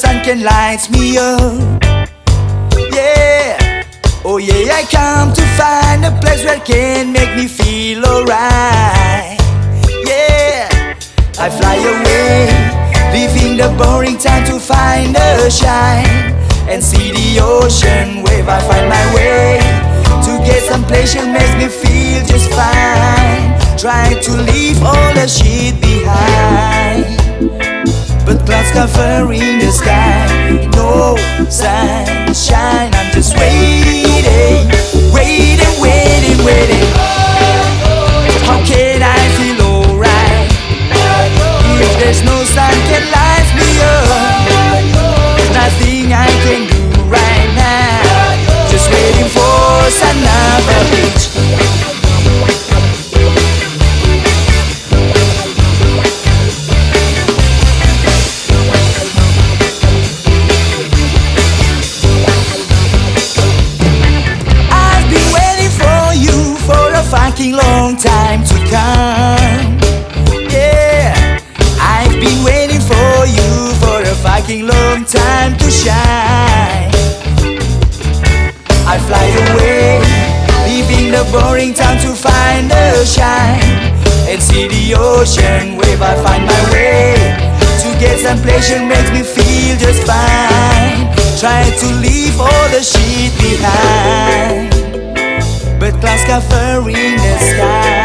Can lights me up. Yeah, oh yeah, I come to find a place where can make me feel alright. Yeah, I fly away, leaving the boring town to find the shine and see the ocean wave. I find my way to get some pleasure, makes me feel just fine. Trying to leave all the shit behind but clouds covering the sky. No sunshine, I'm just waiting, waiting, waiting, waiting. How can I feel alright if there's no sun can light me up? Nothing I can do right now, just waiting for another shine. I fly away, leaving the boring town to find the shine and see the ocean wave. I find my way to get some pleasure, makes me feel just fine. Trying to leave all the shit behind but clouds covering the sky.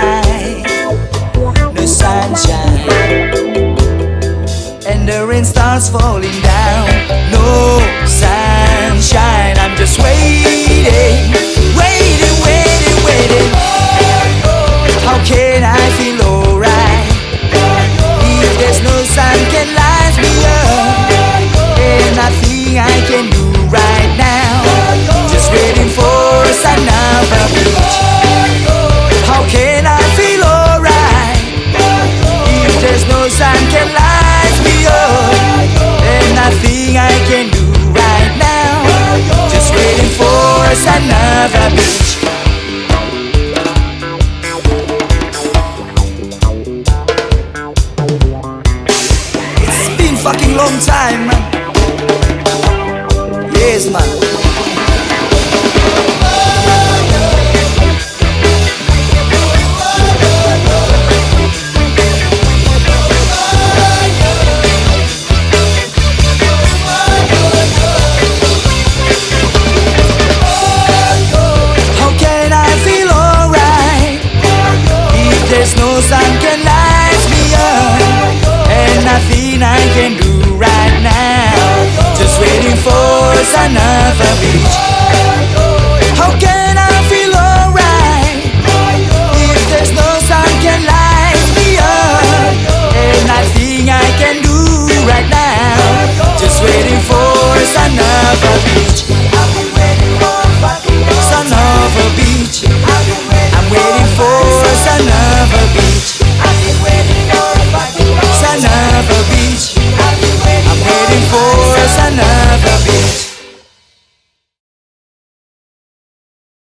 Rain starts falling down. No sunshine, I'm just waiting, waiting, waiting, waiting. How can I feel alright if there's no sun can light me up? And nothing I can do right now, just waiting for another beach. How can I feel alright if there's no sun can light for another beach. It's been fucking long time, man. Yes, man.